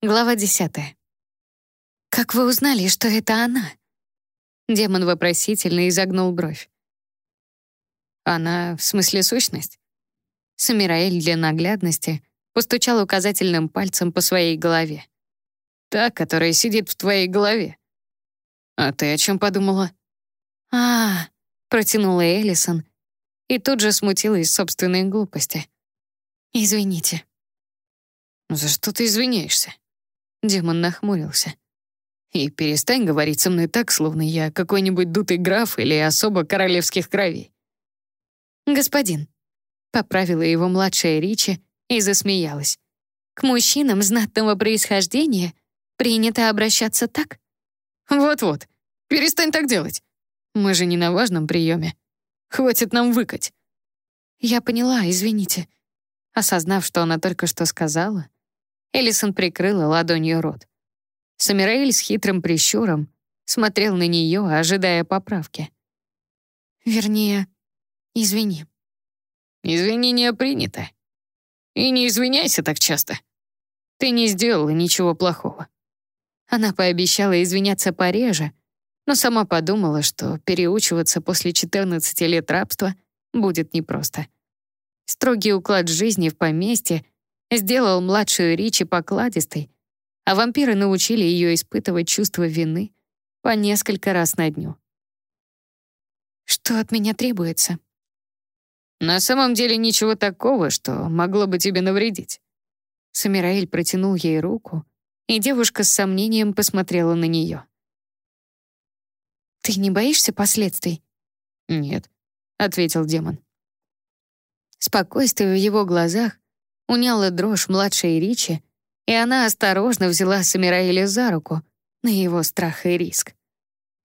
Глава десятая. «Как вы узнали, что это она?» Демон вопросительно изогнул бровь. «Она, в смысле сущность?» Самираэль для наглядности постучал указательным пальцем по своей голове. «Та, которая сидит в твоей голове. А ты о чем подумала?» а, -а, -а протянула Элисон и тут же смутилась собственной глупости. «Извините». «За что ты извиняешься?» Демон нахмурился. «И перестань говорить со мной так, словно я какой-нибудь дутый граф или особо королевских кровей». «Господин», — поправила его младшая Ричи и засмеялась. «К мужчинам знатного происхождения принято обращаться так?» «Вот-вот, перестань так делать. Мы же не на важном приеме. Хватит нам выкать». «Я поняла, извините». Осознав, что она только что сказала, Элисон прикрыла ладонью рот. Самираэль с хитрым прищуром смотрел на нее, ожидая поправки. «Вернее, извини». «Извинения принято. И не извиняйся так часто. Ты не сделала ничего плохого». Она пообещала извиняться пореже, но сама подумала, что переучиваться после 14 лет рабства будет непросто. Строгий уклад жизни в поместье — сделал младшую Ричи покладистой, а вампиры научили ее испытывать чувство вины по несколько раз на дню. «Что от меня требуется?» «На самом деле ничего такого, что могло бы тебе навредить». Самираэль протянул ей руку, и девушка с сомнением посмотрела на нее. «Ты не боишься последствий?» «Нет», — ответил демон. Спокойствие в его глазах уняла дрожь младшей Ричи, и она осторожно взяла Самираэля за руку на его страх и риск.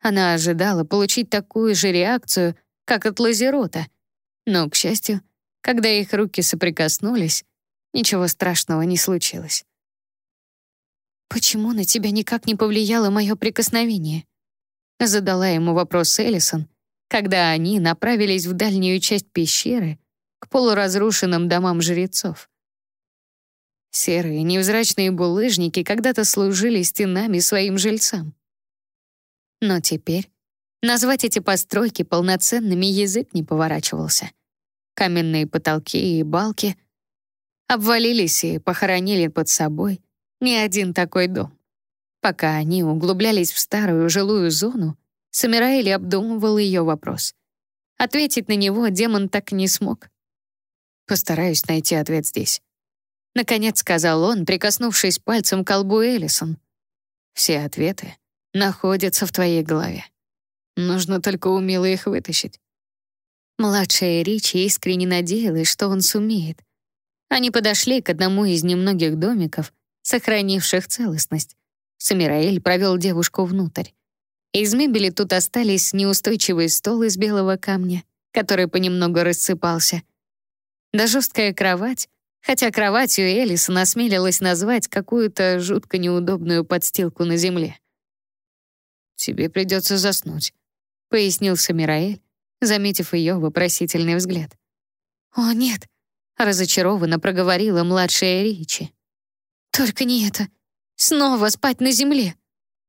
Она ожидала получить такую же реакцию, как от Лазерота, но, к счастью, когда их руки соприкоснулись, ничего страшного не случилось. «Почему на тебя никак не повлияло мое прикосновение?» Задала ему вопрос Эллисон, когда они направились в дальнюю часть пещеры к полуразрушенным домам жрецов. Серые невзрачные булыжники когда-то служили стенами своим жильцам. Но теперь назвать эти постройки полноценными язык не поворачивался. Каменные потолки и балки обвалились и похоронили под собой не один такой дом. Пока они углублялись в старую жилую зону, Самираэль обдумывал ее вопрос. Ответить на него демон так и не смог. «Постараюсь найти ответ здесь», Наконец сказал он, прикоснувшись пальцем к колбу Эллисон. «Все ответы находятся в твоей голове. Нужно только умело их вытащить». Младшая Ричи искренне надеялась, что он сумеет. Они подошли к одному из немногих домиков, сохранивших целостность. Самираэль провел девушку внутрь. Из мебели тут остались неустойчивый стол из белого камня, который понемногу рассыпался, да жесткая кровать, хотя кроватью Элисон осмелилась назвать какую-то жутко неудобную подстилку на земле. «Тебе придется заснуть», — пояснил Самираэль, заметив ее вопросительный взгляд. «О, нет», — разочарованно проговорила младшая Ричи. «Только не это. Снова спать на земле».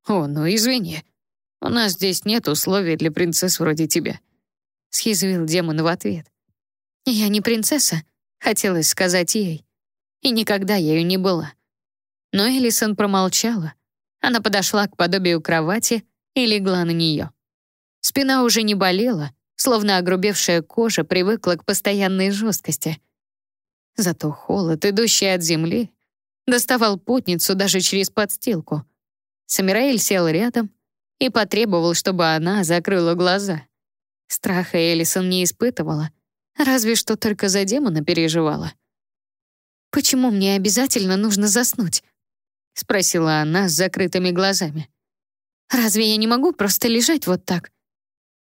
«О, ну извини. У нас здесь нет условий для принцесс вроде тебя», — съязвил демон в ответ. «Я не принцесса», хотелось сказать ей. И никогда ею не была. Но Элисон промолчала. Она подошла к подобию кровати и легла на нее. Спина уже не болела, словно огрубевшая кожа привыкла к постоянной жесткости. Зато холод, идущий от земли, доставал путницу даже через подстилку. Самираэль сел рядом и потребовал, чтобы она закрыла глаза. Страха Элисон не испытывала — Разве что только за демона переживала. «Почему мне обязательно нужно заснуть?» — спросила она с закрытыми глазами. «Разве я не могу просто лежать вот так?»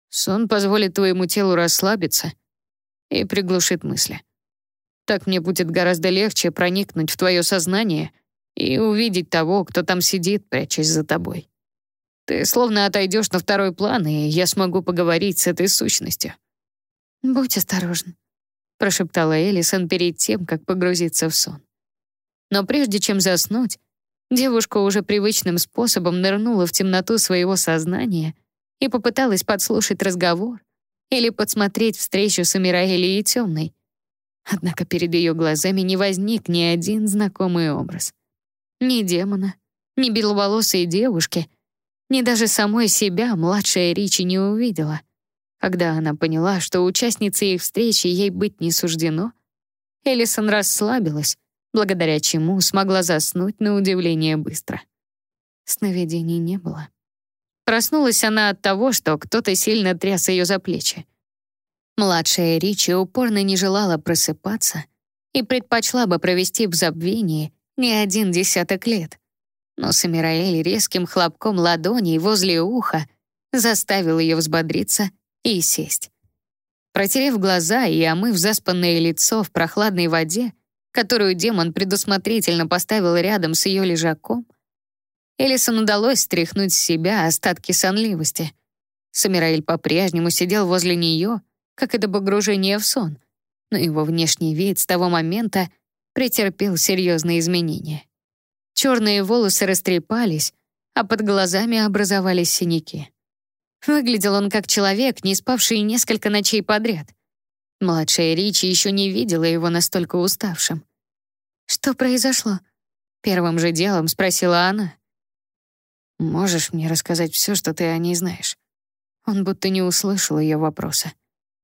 «Сон позволит твоему телу расслабиться и приглушит мысли. Так мне будет гораздо легче проникнуть в твое сознание и увидеть того, кто там сидит, прячась за тобой. Ты словно отойдешь на второй план, и я смогу поговорить с этой сущностью». «Будь осторожен», — прошептала Элисон перед тем, как погрузиться в сон. Но прежде чем заснуть, девушка уже привычным способом нырнула в темноту своего сознания и попыталась подслушать разговор или подсмотреть встречу с Амираэлей и Темной. Однако перед ее глазами не возник ни один знакомый образ. Ни демона, ни беловолосой девушки, ни даже самой себя младшая Ричи не увидела. Когда она поняла, что участницей их встречи ей быть не суждено, Элисон расслабилась, благодаря чему смогла заснуть на удивление быстро. Сновидений не было. Проснулась она от того, что кто-то сильно тряс ее за плечи. Младшая Ричи упорно не желала просыпаться и предпочла бы провести в забвении не один десяток лет. Но Самираэль резким хлопком ладоней возле уха заставил ее взбодриться и сесть. Протерев глаза и омыв заспанное лицо в прохладной воде, которую демон предусмотрительно поставил рядом с ее лежаком, Элисон удалось стряхнуть с себя остатки сонливости. Самираэль по-прежнему сидел возле нее, как и до погружения в сон, но его внешний вид с того момента претерпел серьезные изменения. Черные волосы растрепались, а под глазами образовались синяки. Выглядел он как человек, не спавший несколько ночей подряд. Младшая Ричи еще не видела его настолько уставшим. «Что произошло?» Первым же делом спросила она. «Можешь мне рассказать все, что ты о ней знаешь?» Он будто не услышал ее вопроса.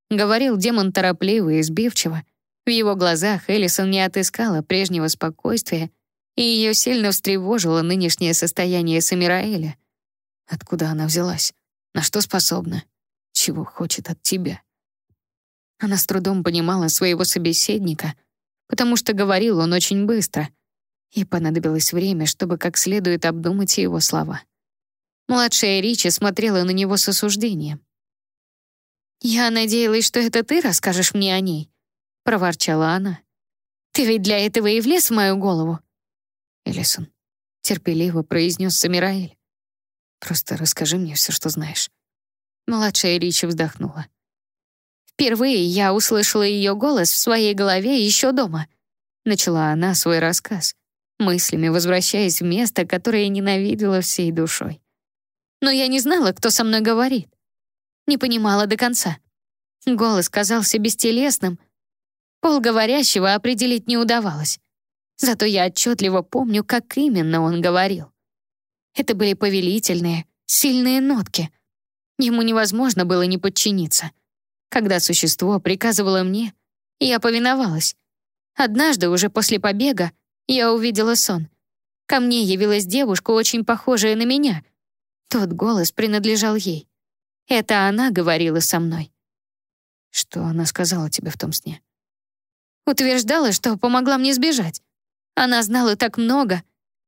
Говорил демон торопливо и сбивчиво. В его глазах Элисон не отыскала прежнего спокойствия, и ее сильно встревожило нынешнее состояние Самираэля. Откуда она взялась? На что способна? Чего хочет от тебя? Она с трудом понимала своего собеседника, потому что говорил он очень быстро, и понадобилось время, чтобы как следует обдумать его слова. Младшая Ричи смотрела на него с осуждением. «Я надеялась, что это ты расскажешь мне о ней», — проворчала она. «Ты ведь для этого и влез в мою голову». «Элисон», — терпеливо произнес Самираэль. «Просто расскажи мне все, что знаешь». Младшая Ричи вздохнула. «Впервые я услышала ее голос в своей голове еще дома», — начала она свой рассказ, мыслями возвращаясь в место, которое ненавидела всей душой. «Но я не знала, кто со мной говорит не понимала до конца. Голос казался бестелесным, пол говорящего определить не удавалось. Зато я отчетливо помню, как именно он говорил. Это были повелительные, сильные нотки. Ему невозможно было не подчиниться. Когда существо приказывало мне, я повиновалась. Однажды, уже после побега, я увидела сон. Ко мне явилась девушка, очень похожая на меня. Тот голос принадлежал ей. Это она говорила со мной. Что она сказала тебе в том сне? Утверждала, что помогла мне сбежать. Она знала так много,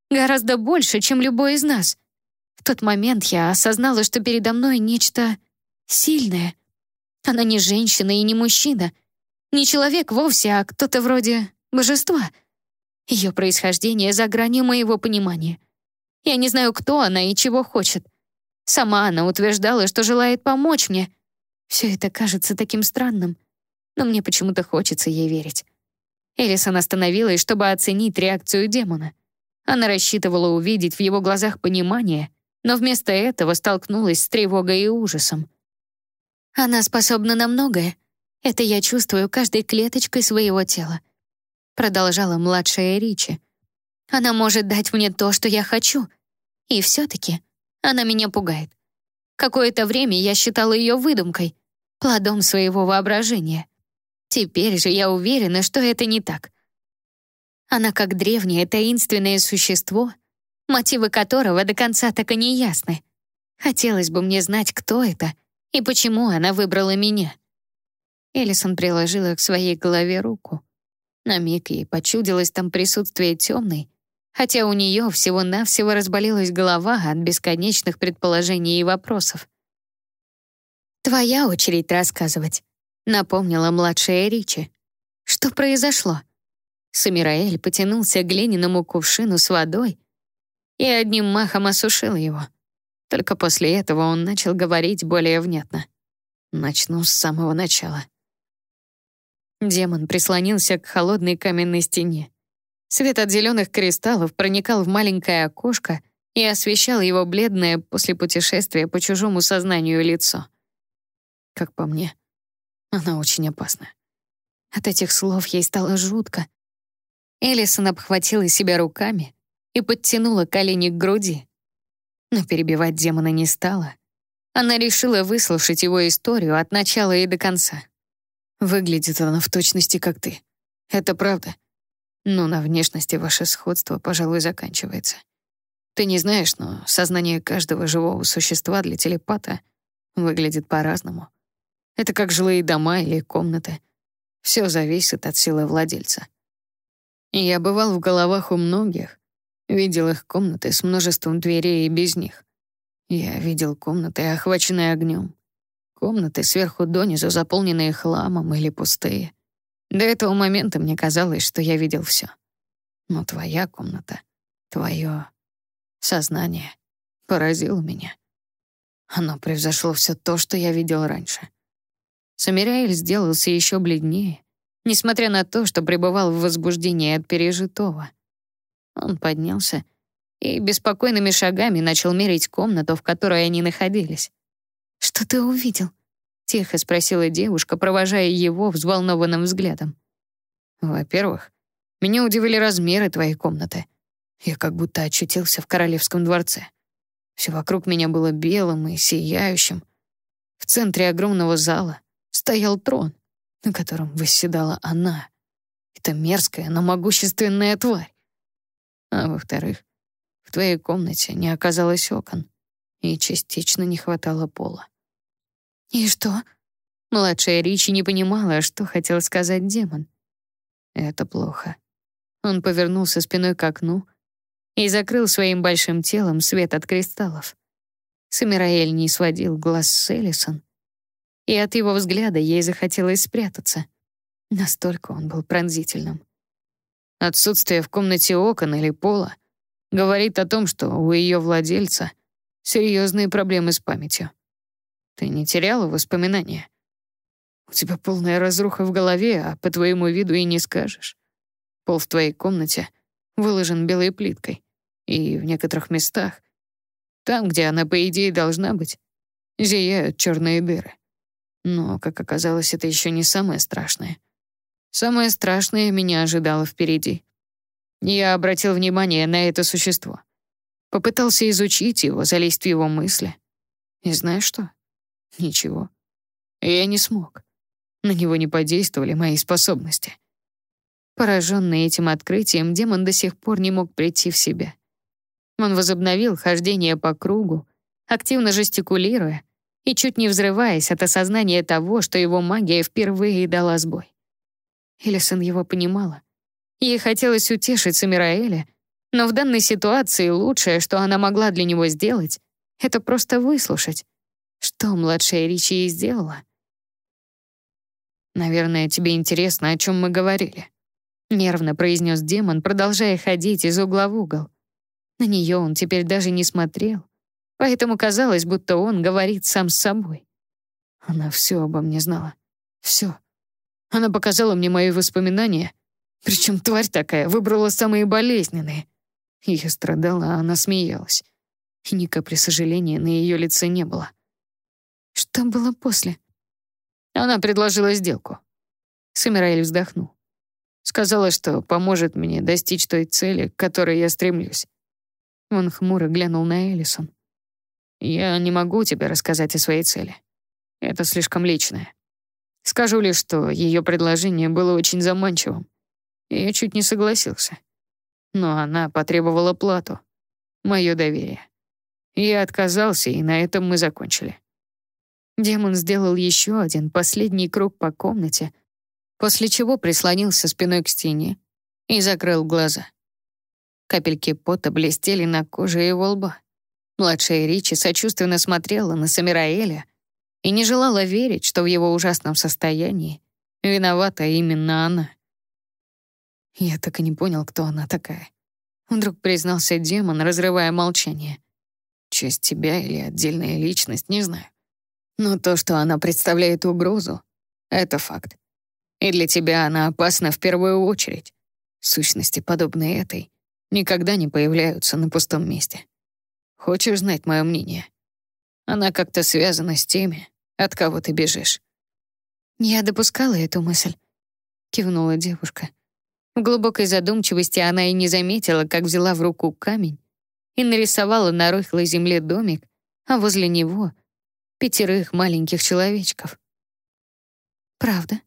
гораздо больше, чем любой из нас. В тот момент я осознала, что передо мной нечто сильное. Она не женщина и не мужчина, не человек вовсе, а кто-то вроде божества. Ее происхождение за гранью моего понимания. Я не знаю, кто она и чего хочет. Сама она утверждала, что желает помочь мне. Все это кажется таким странным, но мне почему-то хочется ей верить. Элисон остановилась, чтобы оценить реакцию демона. Она рассчитывала увидеть в его глазах понимание, но вместо этого столкнулась с тревогой и ужасом. Она способна на многое. Это я чувствую каждой клеточкой своего тела. Продолжала младшая Ричи. Она может дать мне то, что я хочу. И все-таки она меня пугает. Какое-то время я считала ее выдумкой, плодом своего воображения. Теперь же я уверена, что это не так. Она как древнее таинственное существо, мотивы которого до конца так и не ясны. Хотелось бы мне знать, кто это и почему она выбрала меня. Элисон приложила к своей голове руку. На миг ей почудилось там присутствие темной, хотя у нее всего-навсего разболелась голова от бесконечных предположений и вопросов. «Твоя очередь рассказывать», — напомнила младшая Ричи. «Что произошло?» Самираэль потянулся к глиняному кувшину с водой и одним махом осушил его. Только после этого он начал говорить более внятно. Начну с самого начала. Демон прислонился к холодной каменной стене. Свет от зеленых кристаллов проникал в маленькое окошко и освещал его бледное после путешествия по чужому сознанию лицо. Как по мне, она очень опасна. От этих слов ей стало жутко. Элисон обхватила себя руками и подтянула колени к груди. Но перебивать демона не стала. Она решила выслушать его историю от начала и до конца. Выглядит она в точности, как ты. Это правда. Но на внешности ваше сходство, пожалуй, заканчивается. Ты не знаешь, но сознание каждого живого существа для телепата выглядит по-разному. Это как жилые дома или комнаты. Все зависит от силы владельца. Я бывал в головах у многих, видел их комнаты с множеством дверей и без них. Я видел комнаты, охваченные огнем. Комнаты сверху донизу, заполненные хламом или пустые. До этого момента мне казалось, что я видел все. Но твоя комната, твое сознание поразило меня. Оно превзошло все то, что я видел раньше. Самираэль сделался еще бледнее, несмотря на то, что пребывал в возбуждении от пережитого. Он поднялся и беспокойными шагами начал мерить комнату, в которой они находились. «Что ты увидел?» — тихо спросила девушка, провожая его взволнованным взглядом. «Во-первых, меня удивили размеры твоей комнаты. Я как будто очутился в королевском дворце. Все вокруг меня было белым и сияющим. В центре огромного зала стоял трон, на котором восседала она. Это мерзкая, но могущественная тварь. А во-вторых, в твоей комнате не оказалось окон, и частично не хватало пола. «И что?» Младшая Ричи не понимала, что хотел сказать демон. «Это плохо». Он повернулся спиной к окну и закрыл своим большим телом свет от кристаллов. Самираэль не сводил глаз с Элисон, и от его взгляда ей захотелось спрятаться. Настолько он был пронзительным. Отсутствие в комнате окон или пола говорит о том, что у ее владельца серьезные проблемы с памятью. Ты не теряла воспоминания? У тебя полная разруха в голове, а по твоему виду и не скажешь. Пол в твоей комнате выложен белой плиткой, и в некоторых местах, там, где она, по идее, должна быть, зияют черные дыры. Но, как оказалось, это еще не самое страшное. Самое страшное меня ожидало впереди. Я обратил внимание на это существо. Попытался изучить его, залезть в его мысли. И знаешь что? Ничего. Я не смог. На него не подействовали мои способности. Пораженный этим открытием, демон до сих пор не мог прийти в себя. Он возобновил хождение по кругу, активно жестикулируя и чуть не взрываясь от осознания того, что его магия впервые дала сбой. Элисон его понимала. Ей хотелось утешить Самираэля, но в данной ситуации лучшее, что она могла для него сделать, это просто выслушать, что младшая Ричи и сделала. «Наверное, тебе интересно, о чем мы говорили», — нервно произнес демон, продолжая ходить из угла в угол. На нее он теперь даже не смотрел, поэтому казалось, будто он говорит сам с собой. Она все обо мне знала. Все. Она показала мне мои воспоминания, причем тварь такая выбрала самые болезненные. Я страдала, а она смеялась. И ни капли сожаления на ее лице не было. Что было после? Она предложила сделку. Самираэль вздохнул. Сказала, что поможет мне достичь той цели, к которой я стремлюсь. Он хмуро глянул на Элисон. «Я не могу тебе рассказать о своей цели. Это слишком личное. Скажу лишь, что ее предложение было очень заманчивым. Я чуть не согласился. Но она потребовала плату. Мое доверие. Я отказался, и на этом мы закончили. Демон сделал еще один последний круг по комнате, после чего прислонился спиной к стене и закрыл глаза. Капельки пота блестели на коже его лба. Младшая Ричи сочувственно смотрела на Самираэля и не желала верить, что в его ужасном состоянии виновата именно она. Я так и не понял, кто она такая. Вдруг признался демон, разрывая молчание. Часть тебя или отдельная личность, не знаю. Но то, что она представляет угрозу, это факт. И для тебя она опасна в первую очередь. Сущности, подобные этой, никогда не появляются на пустом месте. Хочешь знать мое мнение? Она как-то связана с теми, от кого ты бежишь. Я допускала эту мысль, кивнула девушка. В глубокой задумчивости она и не заметила, как взяла в руку камень и нарисовала на рыхлой земле домик, а возле него — пятерых маленьких человечков. Правда?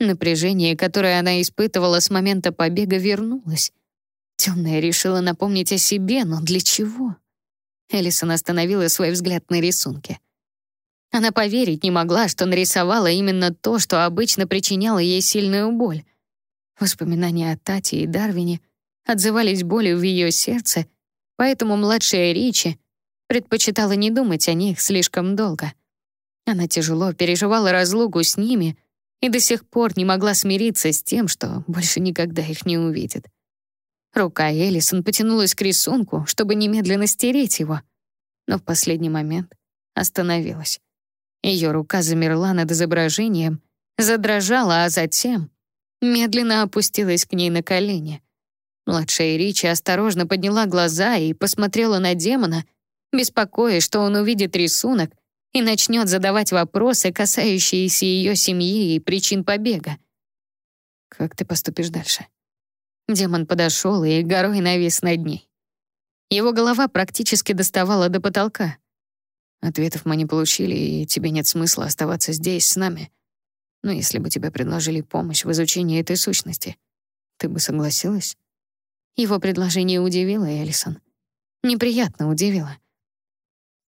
Напряжение, которое она испытывала с момента побега, вернулось. Темная решила напомнить о себе, но для чего? Элисон остановила свой взгляд на рисунке. Она поверить не могла, что нарисовала именно то, что обычно причиняло ей сильную боль. Воспоминания о Тате и Дарвине отзывались болью в ее сердце, поэтому младшая Ричи предпочитала не думать о них слишком долго. Она тяжело переживала разлуку с ними и до сих пор не могла смириться с тем, что больше никогда их не увидит. Рука Элисон потянулась к рисунку, чтобы немедленно стереть его, но в последний момент остановилась. Ее рука замерла над изображением, задрожала, а затем медленно опустилась к ней на колени. Младшая Ричи осторожно подняла глаза и посмотрела на демона, беспокоясь, что он увидит рисунок и начнет задавать вопросы, касающиеся ее семьи и причин побега. «Как ты поступишь дальше?» Демон подошел и горой навис над ней. Его голова практически доставала до потолка. Ответов мы не получили, и тебе нет смысла оставаться здесь с нами. Но если бы тебе предложили помощь в изучении этой сущности, ты бы согласилась? Его предложение удивило Элисон. Неприятно удивило.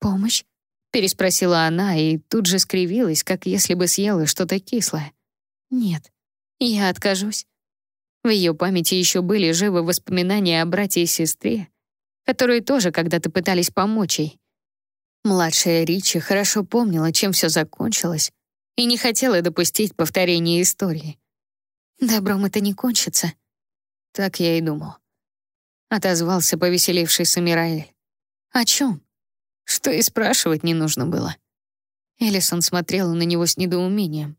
«Помощь?» — переспросила она и тут же скривилась, как если бы съела что-то кислое. «Нет, я откажусь». В ее памяти еще были живы воспоминания о брате и сестре, которые тоже когда-то пытались помочь ей. Младшая Ричи хорошо помнила, чем все закончилось, и не хотела допустить повторения истории. «Добром это не кончится». Так я и думал. Отозвался повеселевший Самираэль. «О чем?» Что и спрашивать не нужно было. Элисон смотрела на него с недоумением.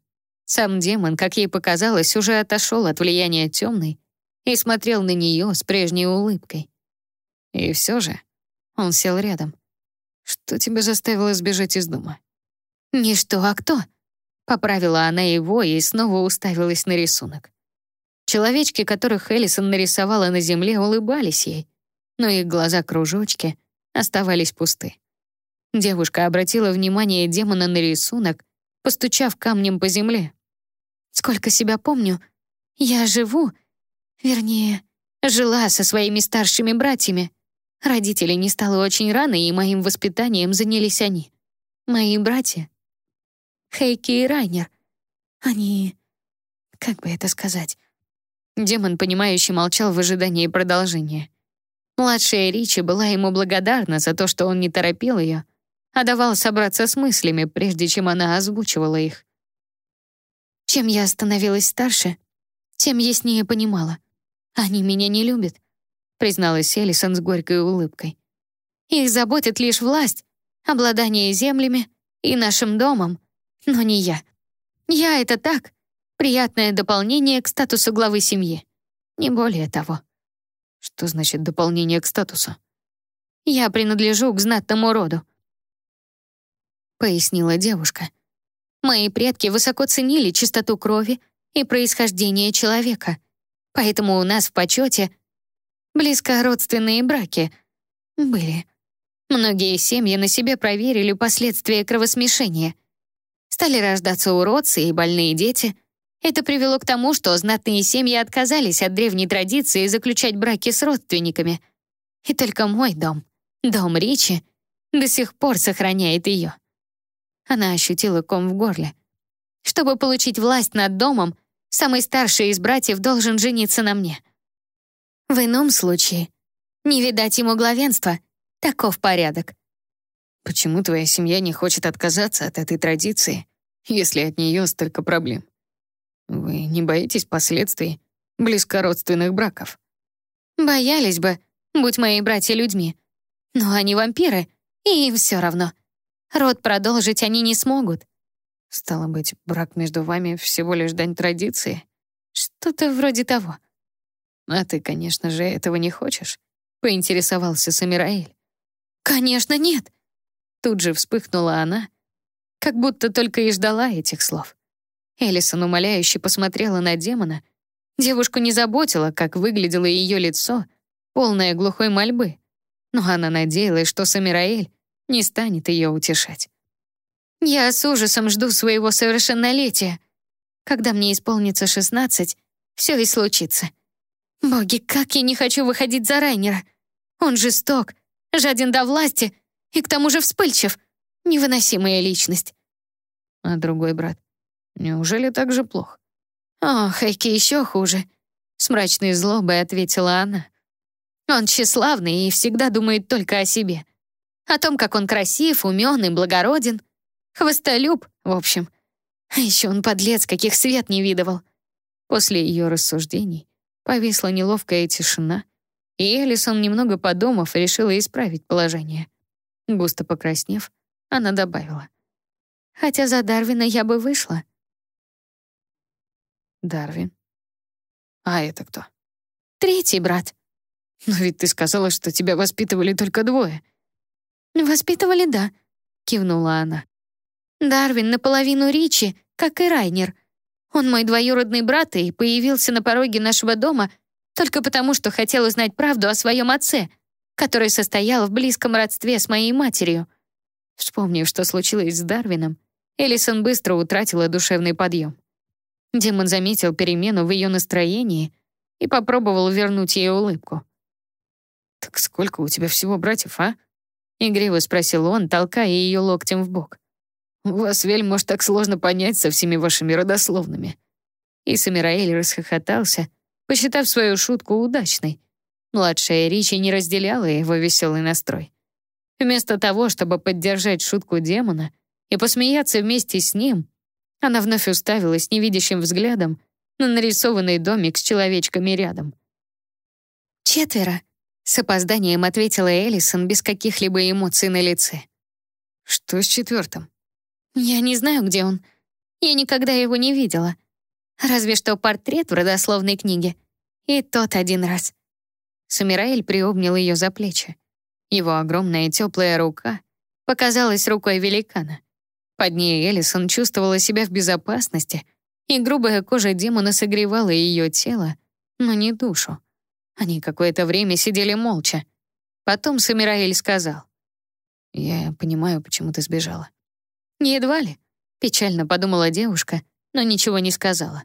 Сам демон, как ей показалось, уже отошел от влияния темной и смотрел на нее с прежней улыбкой. И все же он сел рядом. «Что тебя заставило сбежать из дома?» «Не что, а кто?» Поправила она его и снова уставилась на рисунок. Человечки, которых Элисон нарисовала на земле, улыбались ей, но их глаза-кружочки оставались пусты. Девушка обратила внимание демона на рисунок, постучав камнем по земле. Сколько себя помню, я живу, вернее, жила со своими старшими братьями. Родителей не стало очень рано, и моим воспитанием занялись они. Мои братья. Хейки и Райнер. Они... Как бы это сказать? Демон, понимающий, молчал в ожидании продолжения. Младшая Ричи была ему благодарна за то, что он не торопил ее, а давал собраться с мыслями, прежде чем она озвучивала их. Чем я становилась старше, тем яснее понимала. Они меня не любят, призналась Элисон с горькой улыбкой. Их заботит лишь власть, обладание землями и нашим домом, но не я. Я — это так, приятное дополнение к статусу главы семьи. Не более того. Что значит дополнение к статусу? Я принадлежу к знатному роду пояснила девушка. Мои предки высоко ценили чистоту крови и происхождение человека, поэтому у нас в почете близкородственные браки были. Многие семьи на себе проверили последствия кровосмешения. Стали рождаться уродцы и больные дети. Это привело к тому, что знатные семьи отказались от древней традиции заключать браки с родственниками. И только мой дом, дом Ричи, до сих пор сохраняет ее. Она ощутила ком в горле. Чтобы получить власть над домом, самый старший из братьев должен жениться на мне. В ином случае не видать ему главенства. Таков порядок. Почему твоя семья не хочет отказаться от этой традиции, если от нее столько проблем? Вы не боитесь последствий близкородственных браков? Боялись бы, будь мои братья людьми. Но они вампиры, и им все равно. Род продолжить они не смогут. Стало быть, брак между вами всего лишь дань традиции? Что-то вроде того. «А ты, конечно же, этого не хочешь?» — поинтересовался Самираэль. «Конечно, нет!» Тут же вспыхнула она, как будто только и ждала этих слов. Элисон умоляюще посмотрела на демона. Девушку не заботило, как выглядело ее лицо, полное глухой мольбы. Но она надеялась, что Самираэль не станет ее утешать. «Я с ужасом жду своего совершеннолетия. Когда мне исполнится шестнадцать, все и случится. Боги, как я не хочу выходить за Райнера. Он жесток, жаден до власти и к тому же вспыльчив. Невыносимая личность. А другой брат? Неужели так же плохо? О, Хайки еще хуже. С мрачной злобой ответила она. Он тщеславный и всегда думает только о себе. О том, как он красив, умен и благороден. Хвостолюб, в общем. А еще он подлец, каких свет не видывал. После ее рассуждений повисла неловкая тишина, и Элисон, немного подумав, решила исправить положение. Густо покраснев, она добавила. «Хотя за Дарвина я бы вышла». «Дарвин? А это кто?» «Третий брат». «Но ведь ты сказала, что тебя воспитывали только двое». «Воспитывали, да», — кивнула она. «Дарвин наполовину Ричи, как и Райнер. Он мой двоюродный брат и появился на пороге нашего дома только потому, что хотел узнать правду о своем отце, который состоял в близком родстве с моей матерью. Вспомнив, что случилось с Дарвином, Элисон быстро утратила душевный подъем. Демон заметил перемену в ее настроении и попробовал вернуть ей улыбку. «Так сколько у тебя всего братьев, а?» — игриво спросил он, толкая ее локтем в бок. «У вас, Вель, может, так сложно понять со всеми вашими родословными». И Самираэль расхохотался, посчитав свою шутку удачной. Младшая Ричи не разделяла его веселый настрой. Вместо того, чтобы поддержать шутку демона и посмеяться вместе с ним, она вновь уставилась невидящим взглядом на нарисованный домик с человечками рядом. «Четверо», — с опозданием ответила Элисон без каких-либо эмоций на лице. «Что с четвертым?» «Я не знаю, где он. Я никогда его не видела. Разве что портрет в родословной книге. И тот один раз. Самираэль приобнял ее за плечи. Его огромная теплая рука показалась рукой великана. Под ней Элисон чувствовала себя в безопасности, и грубая кожа демона согревала ее тело, но не душу. Они какое-то время сидели молча. Потом Самираэль сказал. «Я понимаю, почему ты сбежала». «Едва ли», — печально подумала девушка, но ничего не сказала.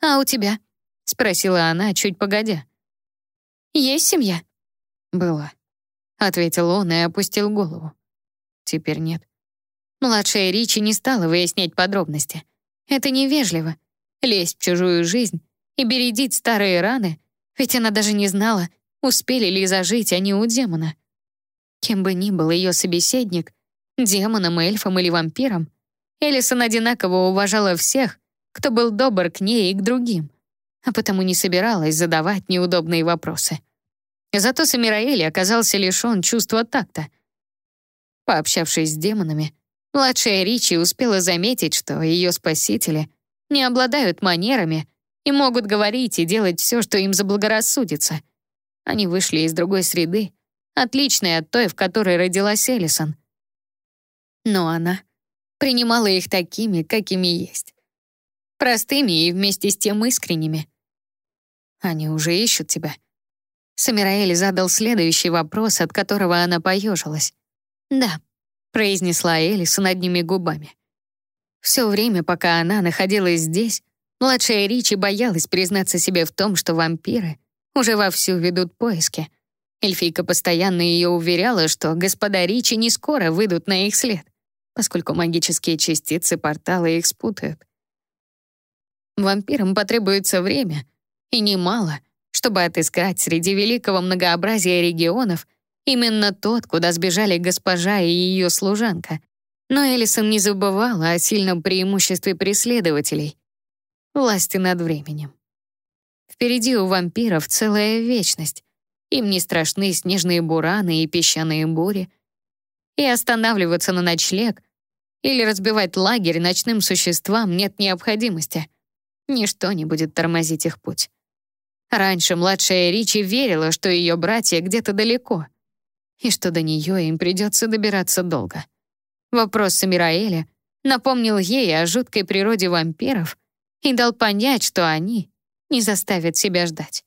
«А у тебя?» — спросила она, чуть погодя. «Есть семья?» «Была», — ответил он и опустил голову. «Теперь нет». Младшая Ричи не стала выяснять подробности. Это невежливо — лезть в чужую жизнь и бередить старые раны, ведь она даже не знала, успели ли зажить они у демона. Кем бы ни был ее собеседник, демоном, эльфом или вампиром, Элисон одинаково уважала всех, кто был добр к ней и к другим, а потому не собиралась задавать неудобные вопросы. Зато Самираэль оказался лишён чувства такта. Пообщавшись с демонами, младшая Ричи успела заметить, что ее спасители не обладают манерами и могут говорить и делать все, что им заблагорассудится. Они вышли из другой среды, отличной от той, в которой родилась Элисон. Но она принимала их такими, какими есть. Простыми и вместе с тем искренними. Они уже ищут тебя. Самираэль задал следующий вопрос, от которого она поежилась. «Да», — произнесла Элис одними губами. Все время, пока она находилась здесь, младшая Ричи боялась признаться себе в том, что вампиры уже вовсю ведут поиски. Эльфийка постоянно ее уверяла, что господа Ричи не скоро выйдут на их след, поскольку магические частицы портала их спутают. Вампирам потребуется время, и немало, чтобы отыскать среди великого многообразия регионов именно тот, куда сбежали госпожа и ее служанка. Но Элисон не забывала о сильном преимуществе преследователей — власти над временем. Впереди у вампиров целая вечность. Им не страшны снежные бураны и песчаные бури. И останавливаться на ночлег или разбивать лагерь ночным существам нет необходимости — Ничто не будет тормозить их путь. Раньше младшая Ричи верила, что ее братья где-то далеко, и что до нее им придется добираться долго. Вопрос Самираэля напомнил ей о жуткой природе вампиров и дал понять, что они не заставят себя ждать.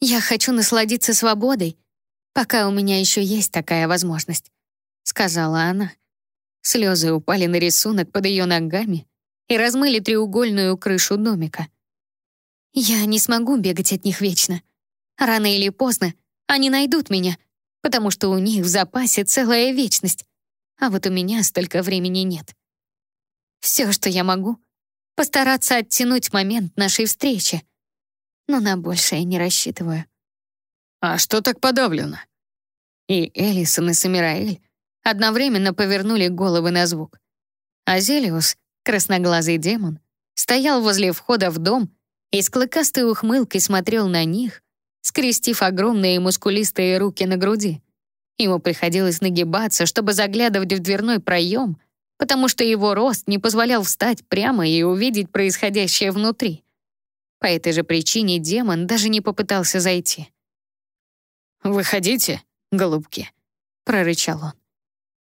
«Я хочу насладиться свободой, пока у меня еще есть такая возможность», — сказала она. Слезы упали на рисунок под ее ногами и размыли треугольную крышу домика. «Я не смогу бегать от них вечно. Рано или поздно они найдут меня, потому что у них в запасе целая вечность, а вот у меня столько времени нет. Все, что я могу, постараться оттянуть момент нашей встречи, но на большее не рассчитываю». «А что так подавлено?» И Элисон и Самираэль одновременно повернули головы на звук. Азелиус, красноглазый демон, стоял возле входа в дом и с клыкастой ухмылкой смотрел на них, скрестив огромные мускулистые руки на груди. Ему приходилось нагибаться, чтобы заглядывать в дверной проем, потому что его рост не позволял встать прямо и увидеть происходящее внутри. По этой же причине демон даже не попытался зайти. «Выходите, голубки», — прорычал он.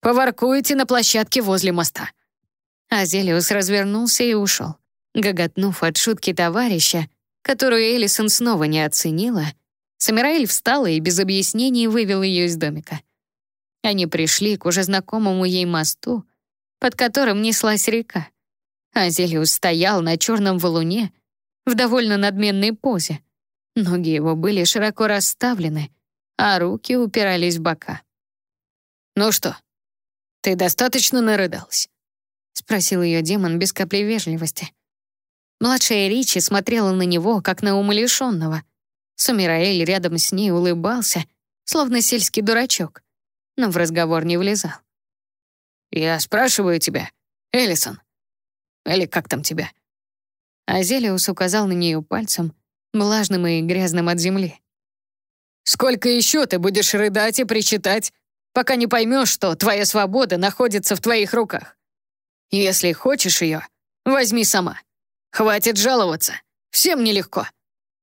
Поваркуете на площадке возле моста». Азелиус развернулся и ушел. Гоготнув от шутки товарища, которую Элисон снова не оценила, Самираэль встала и без объяснений вывел ее из домика. Они пришли к уже знакомому ей мосту, под которым неслась река. Азелиус стоял на черном валуне в довольно надменной позе. Ноги его были широко расставлены, а руки упирались в бока. «Ну что, «Ты достаточно нарыдалась?» — спросил ее демон без капли вежливости. Младшая Ричи смотрела на него, как на умалишенного. Сумираэль рядом с ней улыбался, словно сельский дурачок, но в разговор не влезал. «Я спрашиваю тебя, Элисон, или как там тебя?» Азелиус указал на нее пальцем, влажным и грязным от земли. «Сколько еще ты будешь рыдать и причитать, пока не поймешь, что твоя свобода находится в твоих руках. Если хочешь ее, возьми сама. Хватит жаловаться. Всем нелегко.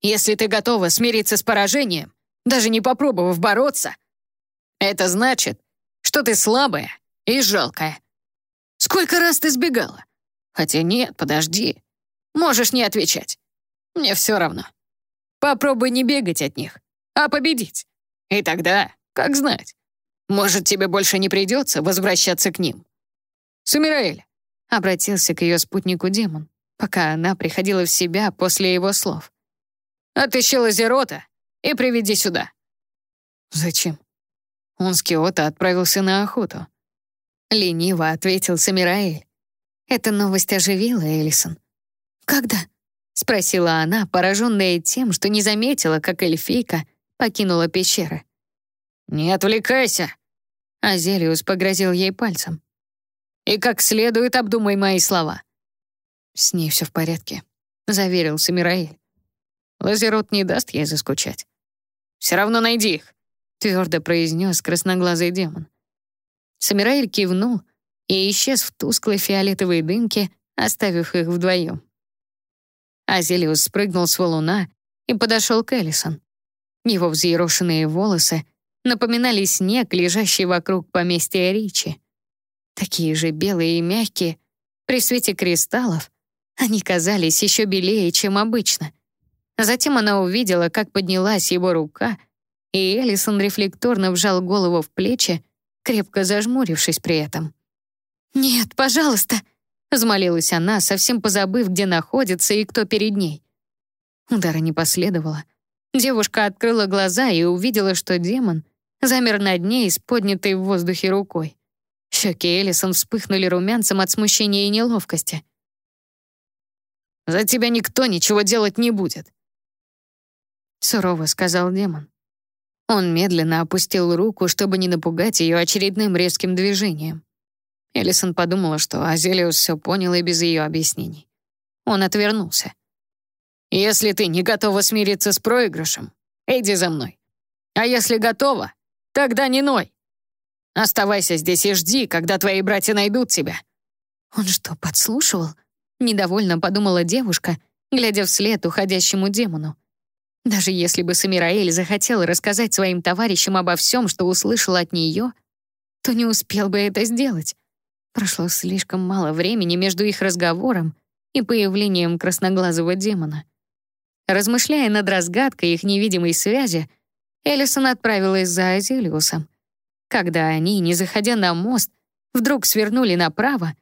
Если ты готова смириться с поражением, даже не попробовав бороться, это значит, что ты слабая и жалкая. Сколько раз ты сбегала? Хотя нет, подожди. Можешь не отвечать. Мне все равно. Попробуй не бегать от них, а победить. И тогда, как знать, может, тебе больше не придется возвращаться к ним?» «Сумираэль», — обратился к ее спутнику демон, пока она приходила в себя после его слов. «Отыщи Лазерота и приведи сюда». «Зачем?» Он с Киота отправился на охоту. Лениво ответил Самираэль. Эта новость оживила Элисон. «Когда?» — спросила она, пораженная тем, что не заметила, как эльфийка покинула пещеры. «Не отвлекайся!» Азелиус погрозил ей пальцем. «И как следует обдумай мои слова». «С ней все в порядке», — заверил Самираэль. «Лазерот не даст ей заскучать». «Все равно найди их», — твердо произнес красноглазый демон. Самираэль кивнул и исчез в тусклой фиолетовой дымке, оставив их вдвоем. Азелиус спрыгнул с валуна и подошел к Эллисон. Его взъерошенные волосы напоминали снег, лежащий вокруг поместья Ричи. Такие же белые и мягкие, при свете кристаллов, они казались еще белее, чем обычно. Затем она увидела, как поднялась его рука, и Элисон рефлекторно вжал голову в плечи, крепко зажмурившись при этом. «Нет, пожалуйста!» — взмолилась она, совсем позабыв, где находится и кто перед ней. Удара не последовало. Девушка открыла глаза и увидела, что демон замер над ней с поднятой в воздухе рукой. Щеки Элисон вспыхнули румянцем от смущения и неловкости. «За тебя никто ничего делать не будет», — сурово сказал демон. Он медленно опустил руку, чтобы не напугать ее очередным резким движением. Элисон подумала, что Азелиус все понял и без ее объяснений. Он отвернулся. «Если ты не готова смириться с проигрышем, иди за мной. А если готова, Тогда не ной. Оставайся здесь и жди, когда твои братья найдут тебя». «Он что, подслушивал?» — недовольно подумала девушка, глядя вслед уходящему демону. Даже если бы Самираэль захотел рассказать своим товарищам обо всем, что услышал от нее, то не успел бы это сделать. Прошло слишком мало времени между их разговором и появлением красноглазого демона. Размышляя над разгадкой их невидимой связи, Эллисон отправилась за Азелиусом. Когда они, не заходя на мост, вдруг свернули направо,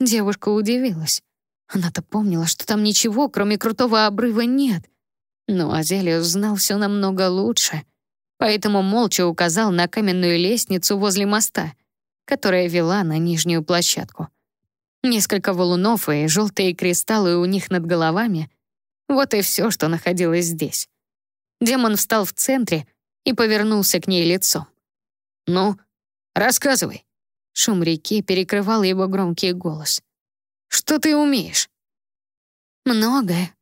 девушка удивилась. Она-то помнила, что там ничего, кроме крутого обрыва, нет. Но Азелиус знал все намного лучше, поэтому молча указал на каменную лестницу возле моста, которая вела на нижнюю площадку. Несколько валунов и желтые кристаллы у них над головами — вот и все, что находилось здесь. Демон встал в центре и повернулся к ней лицом. «Ну, рассказывай». Шум реки перекрывал его громкий голос. «Что ты умеешь?» «Многое», —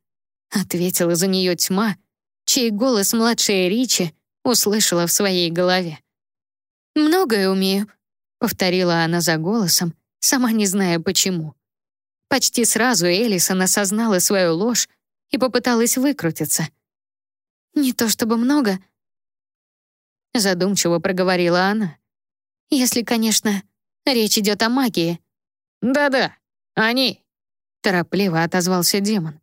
ответила за нее тьма, чей голос младшая Ричи услышала в своей голове. «Многое умею», — повторила она за голосом, сама не зная почему. Почти сразу Элисон осознала свою ложь и попыталась выкрутиться. «Не то чтобы много», — задумчиво проговорила она. «Если, конечно, речь идет о магии». «Да-да, они», — торопливо отозвался демон.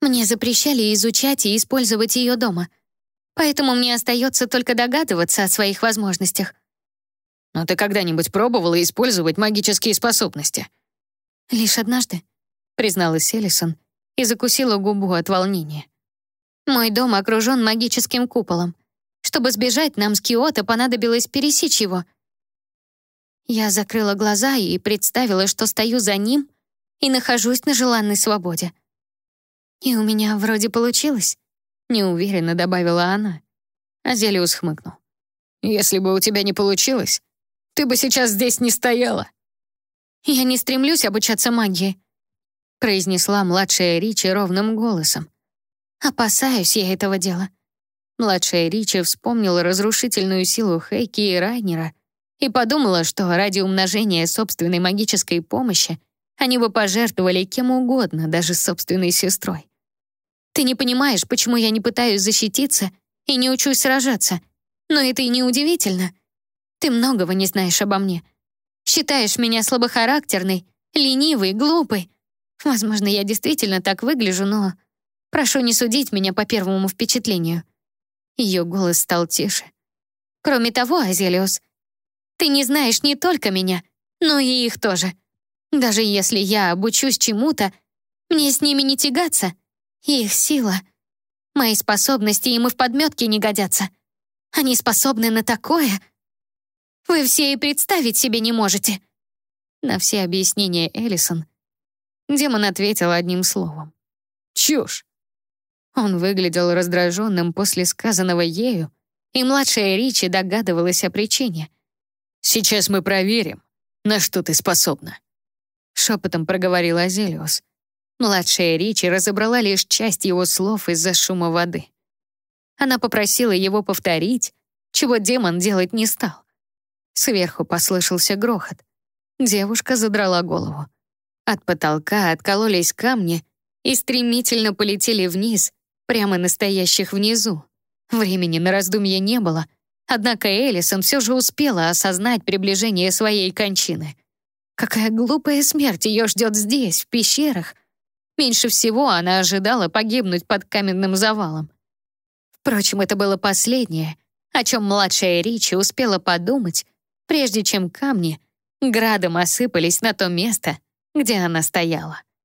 «Мне запрещали изучать и использовать ее дома, поэтому мне остается только догадываться о своих возможностях». «Но ты когда-нибудь пробовала использовать магические способности?» «Лишь однажды», — призналась Элисон и закусила губу от волнения. «Мой дом окружен магическим куполом. Чтобы сбежать, нам с Киото понадобилось пересечь его. Я закрыла глаза и представила, что стою за ним и нахожусь на желанной свободе. И у меня вроде получилось, неуверенно добавила она. Азелиус хмыкнул. Если бы у тебя не получилось, ты бы сейчас здесь не стояла. Я не стремлюсь обучаться магии, произнесла младшая Ричи ровным голосом. Опасаюсь я этого дела. Младшая Ричи вспомнила разрушительную силу Хейки и Райнера и подумала, что ради умножения собственной магической помощи они бы пожертвовали кем угодно, даже собственной сестрой. «Ты не понимаешь, почему я не пытаюсь защититься и не учусь сражаться. Но это и не удивительно. Ты многого не знаешь обо мне. Считаешь меня слабохарактерной, ленивой, глупой. Возможно, я действительно так выгляжу, но прошу не судить меня по первому впечатлению. Ее голос стал тише. «Кроме того, Азелиус, ты не знаешь не только меня, но и их тоже. Даже если я обучусь чему-то, мне с ними не тягаться. Их сила. Мои способности им и в подметке не годятся. Они способны на такое. Вы все и представить себе не можете». На все объяснения Эллисон демон ответил одним словом. «Чушь!» Он выглядел раздраженным после сказанного ею, и младшая Ричи догадывалась о причине. «Сейчас мы проверим, на что ты способна», — шепотом проговорил Азелиус. Младшая Ричи разобрала лишь часть его слов из-за шума воды. Она попросила его повторить, чего демон делать не стал. Сверху послышался грохот. Девушка задрала голову. От потолка откололись камни и стремительно полетели вниз, прямо настоящих внизу. Времени на раздумье не было, однако Элисон все же успела осознать приближение своей кончины. Какая глупая смерть ее ждет здесь, в пещерах. Меньше всего она ожидала погибнуть под каменным завалом. Впрочем, это было последнее, о чем младшая Ричи успела подумать, прежде чем камни градом осыпались на то место, где она стояла.